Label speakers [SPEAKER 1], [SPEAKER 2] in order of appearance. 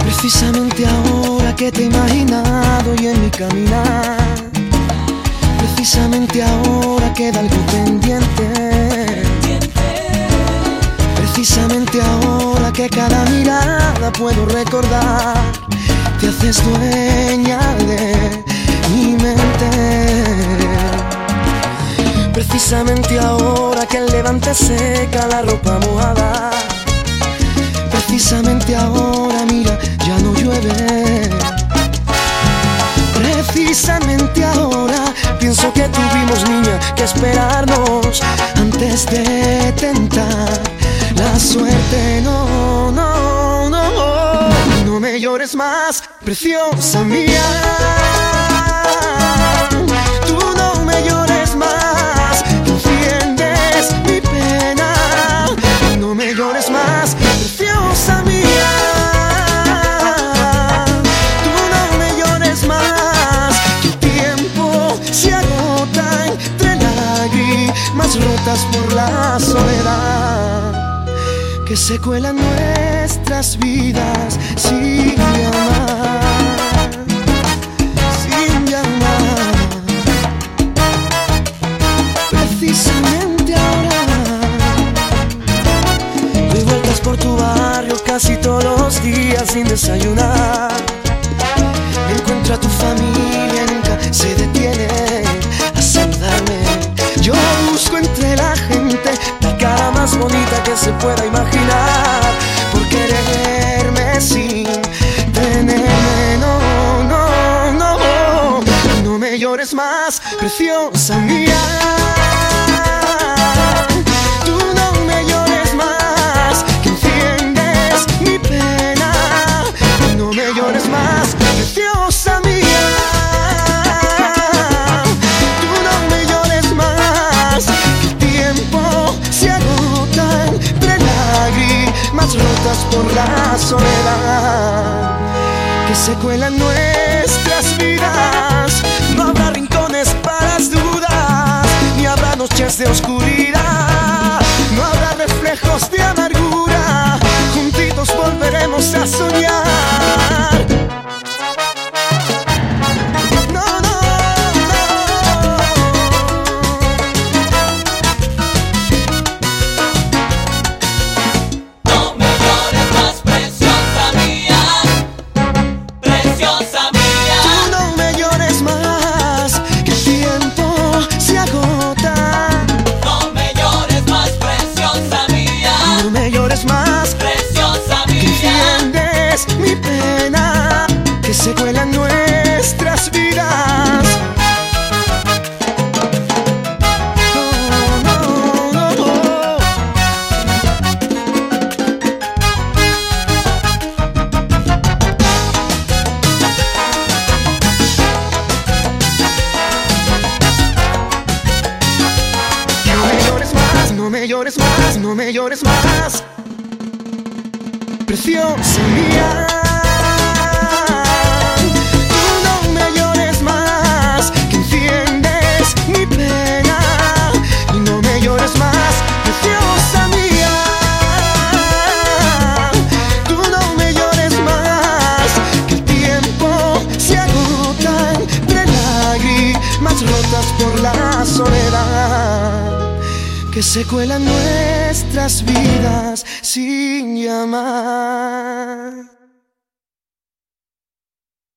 [SPEAKER 1] Precisamente ahora que te he imaginado y en mi caminar. Precisamente ahora queda algo pendiente. Precisamente ahora que cada mirada puedo recordar. Te haces dueña de Precisamente ahora que el levante seca la ropa mojada Precisamente ahora, mira, ya no llueve. Precisamente ahora pienso que tuvimos, niña, que esperarnos antes de tentar la suerte. No, no, no, no me llores más, preciosa mía. Lágrimas rotas por la soledad. Que se cuelan nuestras vidas sin llamar, sin llamar. Precisamente ahora Doy vueltas por tu barrio casi todos los días sin desayunar. Encuentro a tu familia nunca se detiene Más, preciosa mía. Tú no me llores más, que entiendes mi pena. No me llores más, preciosa mía. Tú no me llores más, que el tiempo se agota entre lágrimas rotas por la soledad. Que se cuelan nuestras seus no
[SPEAKER 2] me llores más,
[SPEAKER 1] no me llores más.
[SPEAKER 2] Preciosa mía.
[SPEAKER 1] se cuelan nuestras vidas sin llamar.